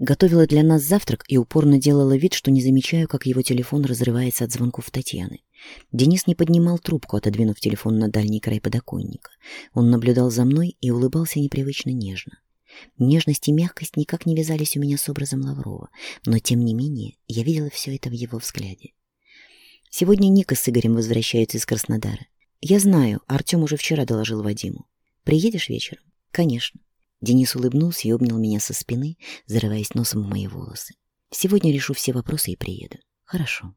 готовила для нас завтрак и упорно делала вид, что не замечаю, как его телефон разрывается от звонков Татьяны. Денис не поднимал трубку, отодвинув телефон на дальний край подоконника. Он наблюдал за мной и улыбался непривычно нежно. Нежность и мягкость никак не вязались у меня с образом Лаврова, но, тем не менее, я видела все это в его взгляде. Сегодня Ника с Игорем возвращаются из Краснодара. Я знаю, Артем уже вчера доложил Вадиму. Приедешь вечером? Конечно. Денис улыбнулся и обнял меня со спины, зарываясь носом в мои волосы. «Сегодня решу все вопросы и приеду. Хорошо».